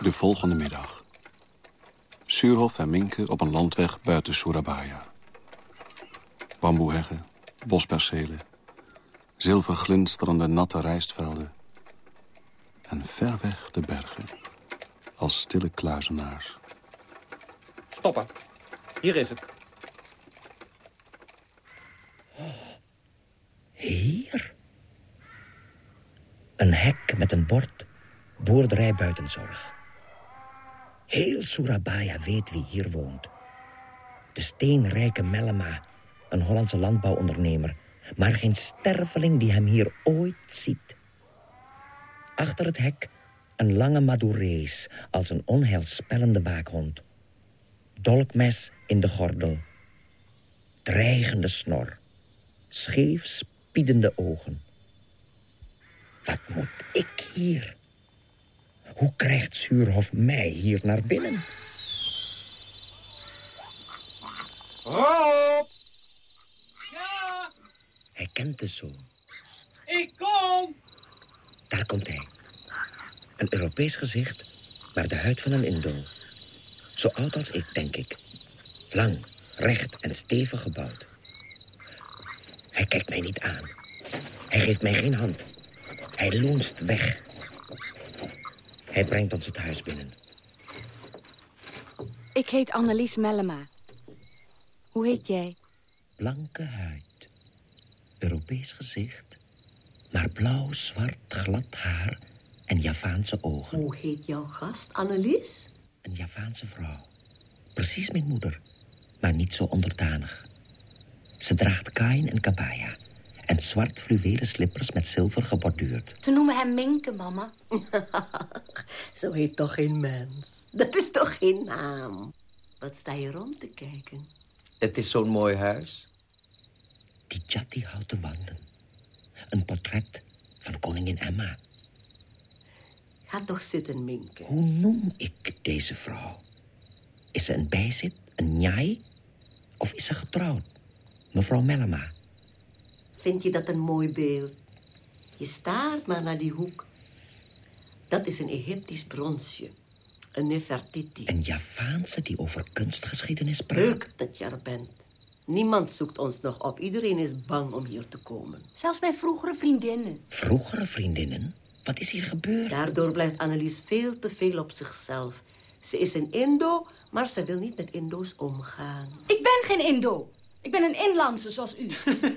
[SPEAKER 4] De volgende middag. Suurhof en Minke op een landweg buiten Surabaya. Bamboeheggen, bospercelen, zilverglinsterende natte rijstvelden... en ver weg de bergen, als stille kluizenaars.
[SPEAKER 11] Stoppen. Hier is het.
[SPEAKER 6] Hier? Een hek met een bord. Boerderij buitenzorg. Heel Surabaya weet wie hier woont. De steenrijke Mellema, een Hollandse landbouwondernemer... maar geen sterveling die hem hier ooit ziet. Achter het hek een lange madurees als een onheilspellende waakhond. Dolkmes in de gordel. Dreigende snor. Scheef spiedende ogen. Wat moet ik hier? Hoe krijgt Zuurhof mij hier naar binnen?
[SPEAKER 17] Rob!
[SPEAKER 6] Hij kent de zoon.
[SPEAKER 17] Ik kom!
[SPEAKER 6] Daar komt hij. Een Europees gezicht, maar de huid van een Indo. Zo oud als ik, denk ik. Lang, recht en stevig gebouwd. Hij kijkt mij niet aan. Hij geeft mij geen hand. Hij loenst weg. Hij brengt ons het huis binnen.
[SPEAKER 7] Ik heet Annelies Mellema. Hoe heet jij?
[SPEAKER 6] Blanke huid. Europees gezicht. Maar blauw, zwart, glad haar en Javaanse ogen.
[SPEAKER 10] Hoe heet jouw gast, Annelies?
[SPEAKER 6] Een Javaanse vrouw. Precies mijn moeder, maar niet zo onderdanig. Ze draagt kain en kabaya en zwart fluwelen slippers met zilver geborduurd.
[SPEAKER 7] Ze noemen hem Minke, mama.
[SPEAKER 10] Zo heet toch geen mens. Dat is toch geen naam. Wat sta je rond te kijken?
[SPEAKER 18] Het is zo'n mooi huis.
[SPEAKER 6] Die Jatti houten wanden. Een portret van koningin Emma.
[SPEAKER 10] Ga toch zitten, Minke.
[SPEAKER 6] Hoe noem ik deze vrouw? Is ze een bijzit, een njai? Of is ze getrouwd? Mevrouw Mellema.
[SPEAKER 10] Vind je dat een mooi beeld? Je staart maar naar die hoek. Dat is een Egyptisch bronsje. Een Nefertiti.
[SPEAKER 6] Een Javaanse die over kunstgeschiedenis praat.
[SPEAKER 10] Leuk dat je er bent. Niemand zoekt ons nog op. Iedereen is bang om hier te komen.
[SPEAKER 7] Zelfs mijn vroegere vriendinnen.
[SPEAKER 6] Vroegere vriendinnen? Wat is hier gebeurd?
[SPEAKER 10] Daardoor blijft Annelies veel te veel op zichzelf. Ze is een Indo, maar ze wil niet met Indo's omgaan.
[SPEAKER 7] Ik ben geen Indo. Ik ben een inlandse, zoals u.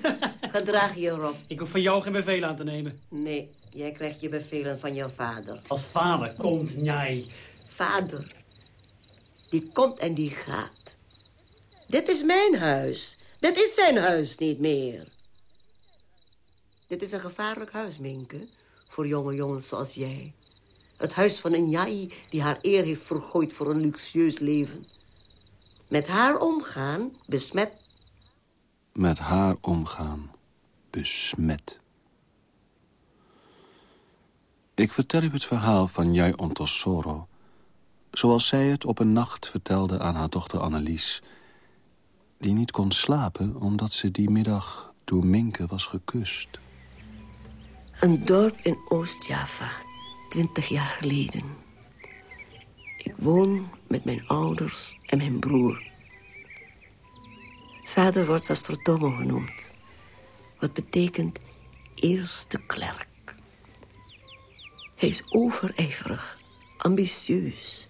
[SPEAKER 10] Gedraag je erop.
[SPEAKER 16] Ik hoef van jou geen bevelen aan te nemen.
[SPEAKER 10] Nee, jij krijgt je bevelen van jouw vader.
[SPEAKER 16] Als vader komt, jij.
[SPEAKER 10] Vader, die komt en die gaat. Dit is mijn huis. Dit is zijn huis niet meer. Dit is een gevaarlijk huis, Minke, voor jonge jongens zoals jij. Het huis van een Jai die haar eer heeft vergooid voor een luxueus leven. Met haar omgaan besmet.
[SPEAKER 4] Met haar omgaan besmet. Ik vertel u het verhaal van Jai Ontosoro... zoals zij het op een nacht vertelde aan haar dochter Annelies... die niet kon slapen omdat ze die middag door Minke was gekust.
[SPEAKER 10] Een dorp in Oost-Java, twintig jaar geleden. Ik woon met mijn ouders en mijn broer. Vader wordt Sastrotomo genoemd. Wat betekent eerste klerk. Hij is overijverig, ambitieus.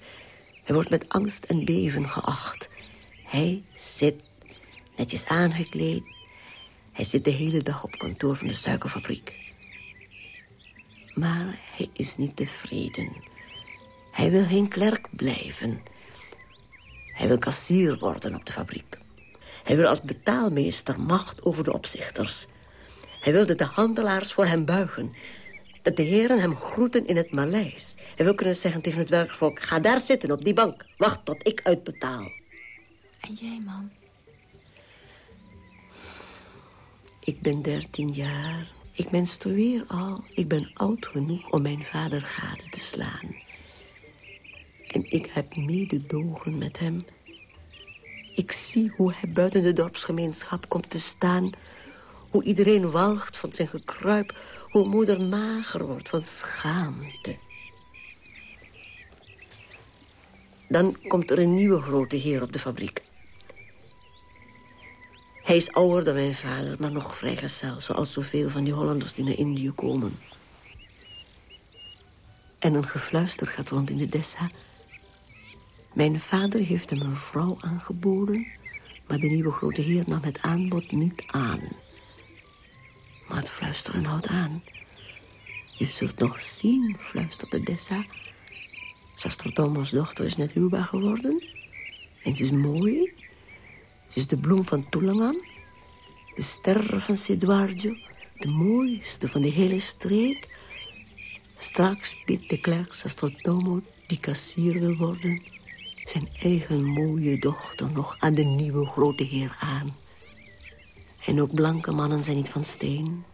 [SPEAKER 10] Hij wordt met angst en beven geacht. Hij zit, netjes aangekleed. Hij zit de hele dag op kantoor van de suikerfabriek. Maar hij is niet tevreden. Hij wil geen klerk blijven. Hij wil kassier worden op de fabriek. Hij wil als betaalmeester macht over de opzichters. Hij wilde de handelaars voor hem buigen. Dat de heren hem groeten in het Maleis. Hij wil kunnen zeggen tegen het werkvolk... ga daar zitten op die bank. Wacht tot ik uitbetaal.
[SPEAKER 7] En jij, man?
[SPEAKER 10] Ik ben dertien jaar. Ik menstrueer al. Ik ben oud genoeg om mijn vader gade te slaan. En ik heb mededogen met hem. Ik zie hoe hij buiten de dorpsgemeenschap komt te staan. Hoe iedereen walgt van zijn gekruip. Hoe moeder mager wordt van schaamte. Dan komt er een nieuwe grote heer op de fabriek. Hij is ouder dan mijn vader, maar nog vrijgezel... zoals zoveel van die Hollanders die naar Indië komen. En een gefluister gaat rond in de dessa. Mijn vader heeft hem een vrouw aangeboden... maar de nieuwe grote heer nam het aanbod niet aan. Maar het fluisteren houdt aan. Je zult nog zien, fluisterde Dessa. Sastrotomo's dochter is net huwbaar geworden. En ze is mooi. Ze is de bloem van Toelangan, de ster van Seduardo, de mooiste van de hele streek. Straks biedt de klerks astronomo die kassier wil worden... zijn eigen mooie dochter nog aan de nieuwe grote heer aan. En ook blanke mannen zijn niet van steen.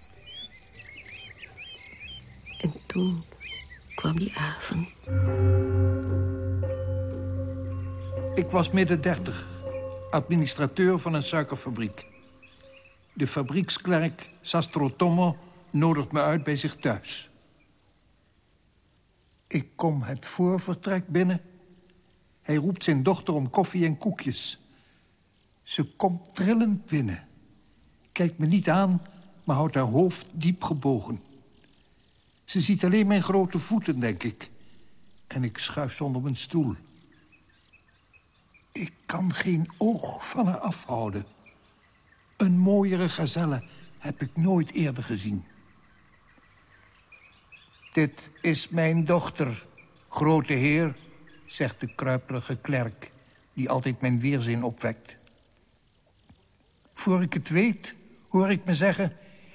[SPEAKER 10] En toen kwam die avond.
[SPEAKER 8] Ik was midden dertig, administrateur van een suikerfabriek. De fabrieksklerk Sastro Tomo nodigt me uit bij zich thuis. Ik kom het voorvertrek binnen. Hij roept zijn dochter om koffie en koekjes. Ze komt trillend binnen. Kijkt me niet aan, maar houdt haar hoofd diep gebogen. Ze ziet alleen mijn grote voeten, denk ik. En ik schuif ze onder mijn stoel. Ik kan geen oog van haar afhouden. Een mooiere gazelle heb ik nooit eerder gezien. Dit is mijn dochter, grote heer, zegt de kruiperige klerk... die altijd mijn weerzin opwekt. Voor ik het weet, hoor ik me zeggen...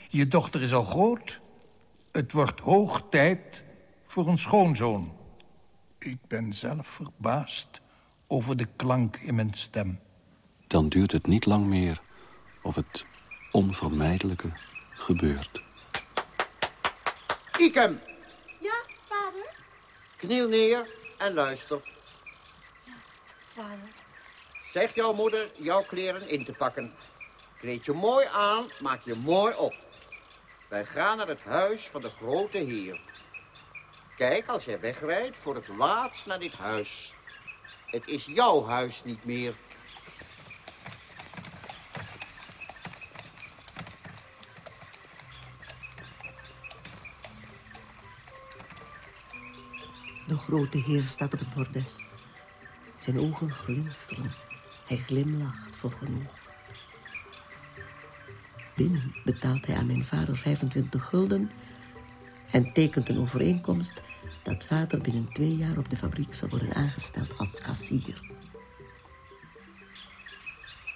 [SPEAKER 8] je dochter is al groot. Het wordt hoog tijd voor een schoonzoon. Ik ben zelf verbaasd over de klank in mijn stem.
[SPEAKER 4] Dan duurt het niet lang meer of het onvermijdelijke gebeurt.
[SPEAKER 6] Ikem,
[SPEAKER 15] Ja, vader?
[SPEAKER 6] kniel neer en luister. Zeg jouw moeder jouw kleren in te pakken. Kleed je mooi aan, maak je mooi op. Wij gaan naar het huis van de grote heer. Kijk, als jij wegrijdt, voor het laatst naar dit huis. Het is jouw huis niet meer.
[SPEAKER 10] Grote heer staat op het bordes. Zijn ogen glinsteren. Hij glimlacht voor genoeg. Binnen betaalt hij aan mijn vader 25 gulden... en tekent een overeenkomst dat vader binnen twee jaar op de fabriek zal worden aangesteld als kassier.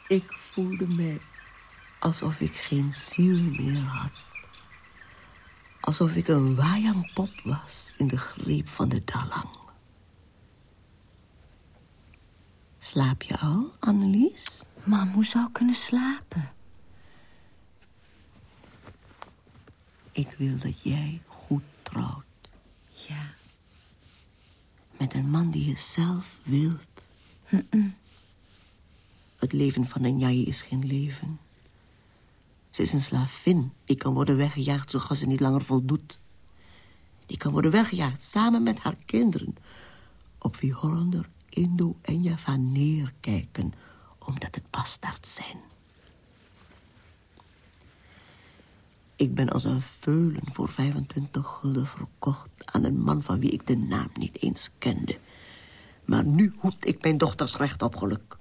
[SPEAKER 10] Ik voelde mij alsof ik geen ziel meer had. Alsof ik een waaiangpop was in de greep van de dalang. Slaap je al, Annelies?
[SPEAKER 15] Mam, hoe zou ik kunnen slapen?
[SPEAKER 10] Ik wil dat jij goed trouwt.
[SPEAKER 15] Ja.
[SPEAKER 10] Met een man die je zelf wilt. Het leven van een jij is geen leven. Ze is een slavin. Die kan worden weggejaagd zoals ze niet langer voldoet. Die kan worden weggejaagd samen met haar kinderen. Op wie Hollander, Indo en Java neerkijken. Omdat het bastaard zijn. Ik ben als een veulen voor 25 gulden verkocht... aan een man van wie ik de naam niet eens kende. Maar nu hoed ik mijn dochters recht op geluk.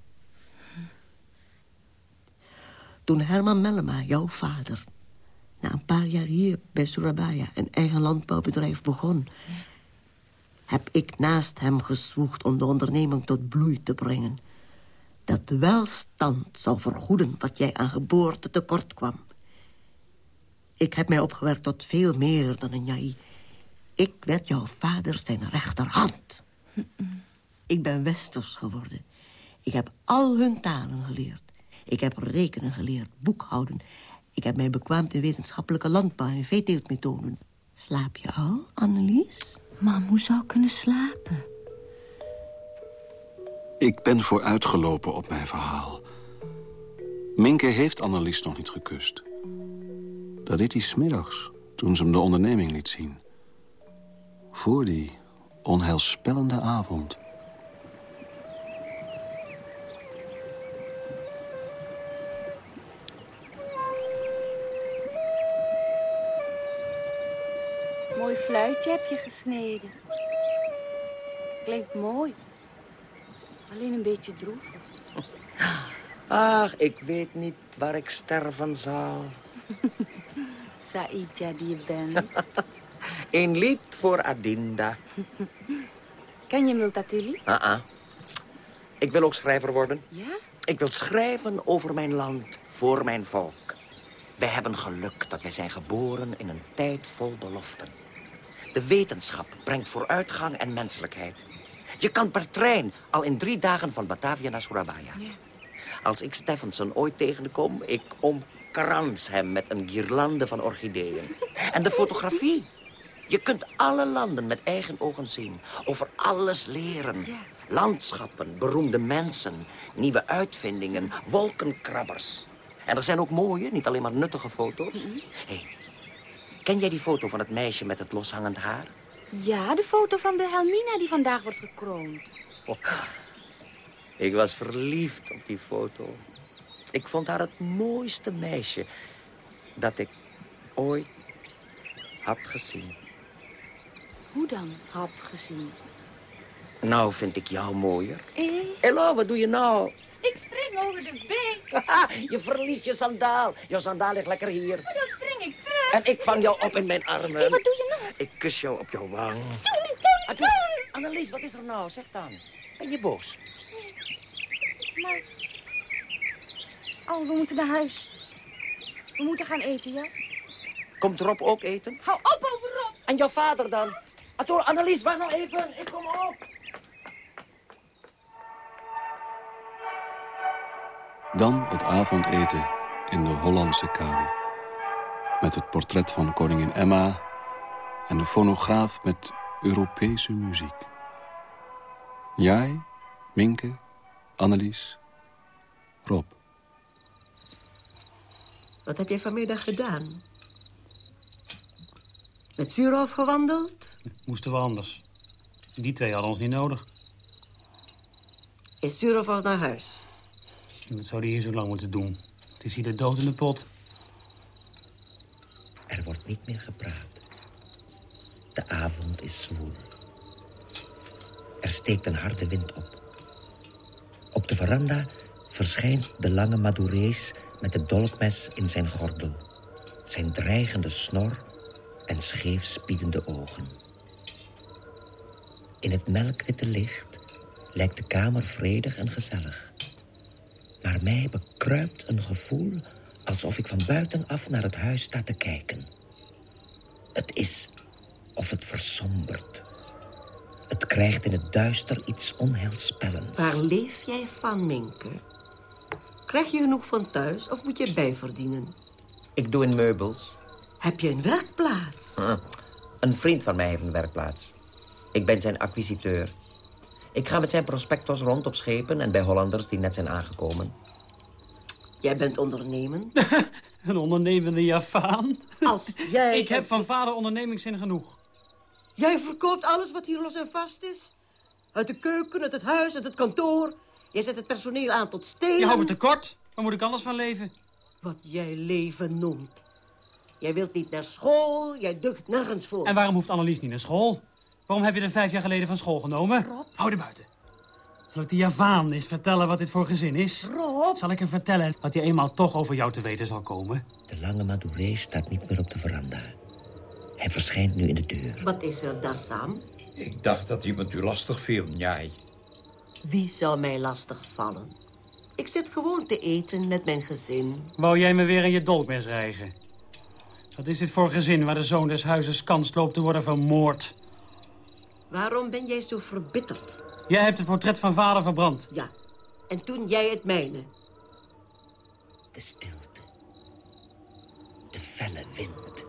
[SPEAKER 10] Toen Herman Mellema, jouw vader... na een paar jaar hier bij Surabaya een eigen landbouwbedrijf begon... heb ik naast hem gezwoegd om de onderneming tot bloei te brengen. Dat welstand zou vergoeden wat jij aan geboorte tekort kwam. Ik heb mij opgewerkt tot veel meer dan een jai. Ik werd jouw vader zijn rechterhand. Ik ben westers geworden. Ik heb al hun talen geleerd. Ik heb rekenen geleerd, boekhouden. Ik heb mij bekwaamd in wetenschappelijke landbouw en veeteeltmethoden. Slaap je al, Annelies?
[SPEAKER 15] Mam, hoe zou ik kunnen slapen?
[SPEAKER 4] Ik ben vooruitgelopen op mijn verhaal. Minke heeft Annelies nog niet gekust. Dat deed hij smiddags, toen ze hem de onderneming liet zien. Voor die onheilspellende avond.
[SPEAKER 7] Mooi fluitje heb je gesneden. Klinkt mooi. Alleen een beetje droevig.
[SPEAKER 6] Ach, ik weet niet waar ik sterven zal.
[SPEAKER 7] Saïdja die je bent.
[SPEAKER 6] Een lied voor Adinda.
[SPEAKER 7] Ken je Multatuli?
[SPEAKER 6] Ah, ah. Ik wil ook schrijver worden.
[SPEAKER 7] Ja?
[SPEAKER 6] Ik wil schrijven over mijn land, voor mijn volk. Wij hebben geluk dat wij zijn geboren in een tijd vol beloften. De wetenschap brengt vooruitgang en menselijkheid. Je kan per trein al in drie dagen van Batavia naar Surabaya. Als ik Stephenson ooit tegenkom, ik omkrans hem met een guirlande van orchideeën. En de fotografie. Je kunt alle landen met eigen ogen zien. Over alles leren. Landschappen, beroemde mensen, nieuwe uitvindingen, wolkenkrabbers. En er zijn ook mooie, niet alleen maar nuttige foto's. hey, ken jij die foto van het meisje met het loshangend haar?
[SPEAKER 7] Ja, de foto van Wilhelmina die vandaag wordt gekroond.
[SPEAKER 6] Ik was verliefd op die foto. Ik vond haar het mooiste meisje dat ik ooit had gezien.
[SPEAKER 7] Hoe dan had gezien?
[SPEAKER 6] Nou vind ik jou mooier.
[SPEAKER 7] Eh?
[SPEAKER 6] Hello, wat doe je nou?
[SPEAKER 7] Ik spring over de beek.
[SPEAKER 6] je verliest je sandaal. Je sandaal ligt lekker hier.
[SPEAKER 7] Maar dan spring ik terug.
[SPEAKER 6] En ik vang jou op in mijn armen.
[SPEAKER 7] Wat doe je nou?
[SPEAKER 6] Ik kus jou op jouw wang.
[SPEAKER 7] Doe niet, doe
[SPEAKER 6] Annelies, wat is er nou? Zeg dan. Ben je boos?
[SPEAKER 7] Maar... Oh, we moeten naar huis. We moeten gaan eten, ja?
[SPEAKER 6] Komt Rob ook eten?
[SPEAKER 7] Hou op over Rob.
[SPEAKER 6] En jouw vader dan? Ator, Annelies, wacht nou even. Ik kom op.
[SPEAKER 4] Dan het avondeten in de Hollandse kamer. Met het portret van koningin Emma en de fonograaf met Europese muziek. Jij, Minke, Annelies, Rob.
[SPEAKER 10] Wat heb jij vanmiddag gedaan? Met Zuurhof gewandeld?
[SPEAKER 16] Moesten we anders. Die twee hadden ons niet nodig.
[SPEAKER 10] Is Zuurhof al naar huis?
[SPEAKER 16] Wat zou die hier zo lang moeten doen? Het is hier de dood in de pot.
[SPEAKER 6] Niet meer gepraat. De avond is zwoel. Er steekt een harde wind op. Op de veranda verschijnt de lange Madurees met het dolkmes in zijn gordel. Zijn dreigende snor en scheef spiedende ogen. In het melkwitte licht lijkt de kamer vredig en gezellig. Maar mij bekruipt een gevoel alsof ik van buitenaf naar het huis sta te kijken. Het is of het versombert. Het krijgt in het duister iets onheilspellends.
[SPEAKER 10] Waar leef jij van, Minke? Krijg je genoeg van thuis of moet je bijverdienen?
[SPEAKER 6] Ik doe in meubels.
[SPEAKER 10] Heb je een werkplaats?
[SPEAKER 6] Hm. Een vriend van mij heeft een werkplaats. Ik ben zijn acquisiteur. Ik ga met zijn prospectos rond op schepen en bij Hollanders die net zijn aangekomen.
[SPEAKER 10] Jij bent ondernemen?
[SPEAKER 16] Een ondernemende Javaan?
[SPEAKER 10] Als jij...
[SPEAKER 16] Ik heb van vader ondernemingszin genoeg.
[SPEAKER 10] Jij verkoopt alles wat hier los en vast is? Uit de keuken, uit het huis, uit het kantoor. Jij zet het personeel aan tot stelen.
[SPEAKER 16] Je houdt me tekort. Waar moet ik anders van leven?
[SPEAKER 10] Wat jij leven noemt. Jij wilt niet naar school, jij ducht nergens voor.
[SPEAKER 16] En waarom hoeft Annelies niet naar school? Waarom heb je er vijf jaar geleden van school genomen?
[SPEAKER 7] Rob.
[SPEAKER 16] Hou er buiten. Zal ik die Javaan eens vertellen wat dit voor gezin is?
[SPEAKER 7] Rob.
[SPEAKER 16] Zal ik hem vertellen wat hij eenmaal toch over jou te weten zal komen?
[SPEAKER 6] De lange Madouree staat niet meer op de veranda. Hij verschijnt nu in de deur.
[SPEAKER 10] Wat is er daar, Sam?
[SPEAKER 5] Ik dacht dat iemand u lastig viel, jij.
[SPEAKER 10] Wie zou mij lastig vallen? Ik zit gewoon te eten met mijn gezin.
[SPEAKER 16] Wou jij me weer in je dolkmes rijgen? Wat is dit voor gezin waar de zoon des huizes kans loopt te worden vermoord?
[SPEAKER 10] Waarom ben jij zo verbitterd?
[SPEAKER 16] Jij hebt het portret van vader verbrand.
[SPEAKER 10] Ja, en toen jij het mijne.
[SPEAKER 6] De stilte. De felle wind.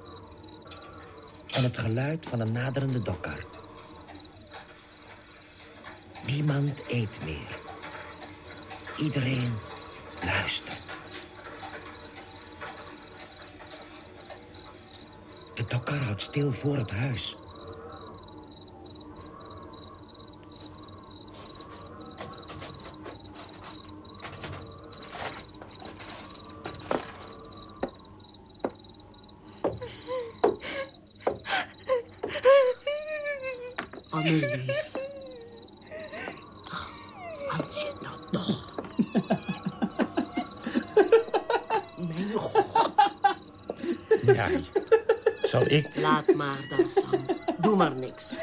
[SPEAKER 6] En het geluid van een naderende dokkar. Niemand eet meer. Iedereen luistert. De dokkar houdt stil voor het huis.
[SPEAKER 10] Annelies. Had je nou toch? Mijn god.
[SPEAKER 5] Jij. Zal ik...
[SPEAKER 10] Laat maar daar, Sam. Doe maar niks.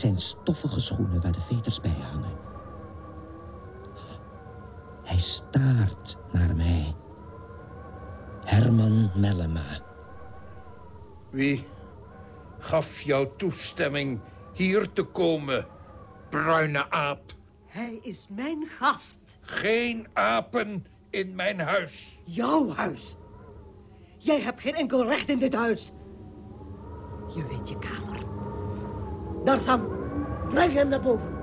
[SPEAKER 6] Zijn stoffige schoenen waar de veters bij hangen. Hij staart naar mij. Herman Mellema.
[SPEAKER 12] Wie gaf jou toestemming hier te komen, bruine aap?
[SPEAKER 19] Hij is mijn gast.
[SPEAKER 12] Geen apen in mijn huis.
[SPEAKER 19] Jouw huis. Jij hebt geen enkel recht in dit huis. Je weet je kamer. Daar, Sam. Breng hem naar boven.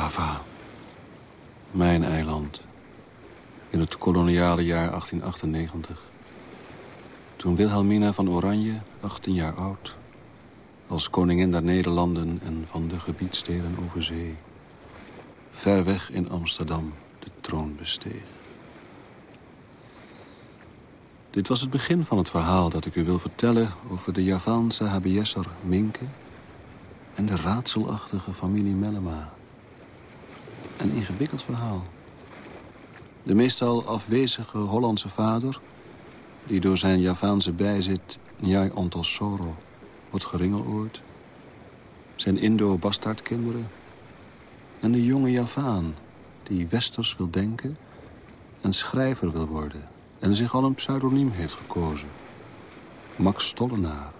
[SPEAKER 4] Java. Mijn eiland. In het koloniale jaar 1898. Toen Wilhelmina van Oranje, 18 jaar oud... als koningin der Nederlanden en van de gebiedsteden over zee... ver weg in Amsterdam de troon besteeg. Dit was het begin van het verhaal dat ik u wil vertellen... over de Javaanse HBS'er Minke... en de raadselachtige familie Mellema... Een ingewikkeld verhaal. De meestal afwezige Hollandse vader... die door zijn Javaanse bijzit Njai Ontosoro wordt geringeloord... zijn Indo-bastaardkinderen... en de jonge Javaan die westers wil denken... en schrijver wil worden... en zich al een pseudoniem heeft gekozen. Max Stollenaar.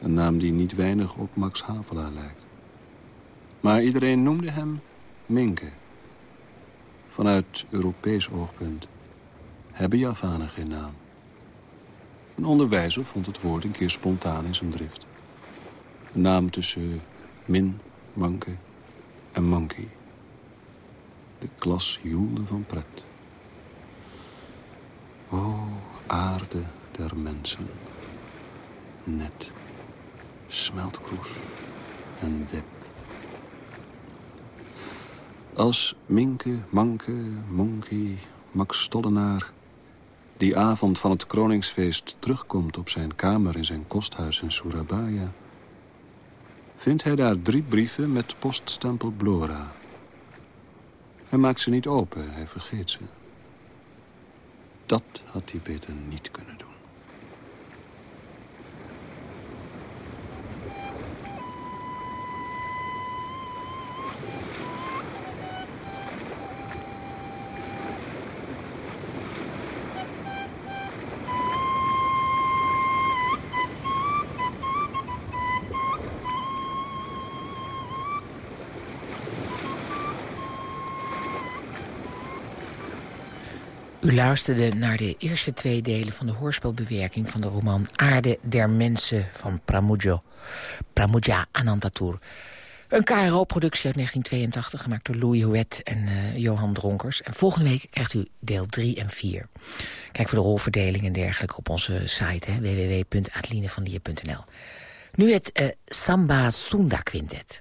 [SPEAKER 4] Een naam die niet weinig op Max Havelaar lijkt. Maar iedereen noemde hem Minke. Vanuit Europees oogpunt hebben Javanen geen naam. Een onderwijzer vond het woord een keer spontaan in zijn drift. Een naam tussen min, manke en monkey. De klas joelde van pret. O, aarde der mensen. Net, smeltkroes en web. Als Minke, Manke, Monkey, Max Stollenaar... die avond van het kroningsfeest terugkomt op zijn kamer... in zijn kosthuis in Surabaya... vindt hij daar drie brieven met poststempel Blora. Hij maakt ze niet open, hij vergeet ze. Dat had hij beter niet kunnen doen.
[SPEAKER 3] U luisterde naar de eerste twee delen van de hoorspelbewerking... van de roman Aarde der Mensen van Pramujo, Pramuja Anantatur. Een KRO-productie uit 1982, gemaakt door Louis Houet en uh, Johan Dronkers. En volgende week krijgt u deel 3 en 4. Kijk voor de rolverdeling en dergelijke op onze site www.adelinevanlier.nl. Nu het uh, Samba Sunda Quintet.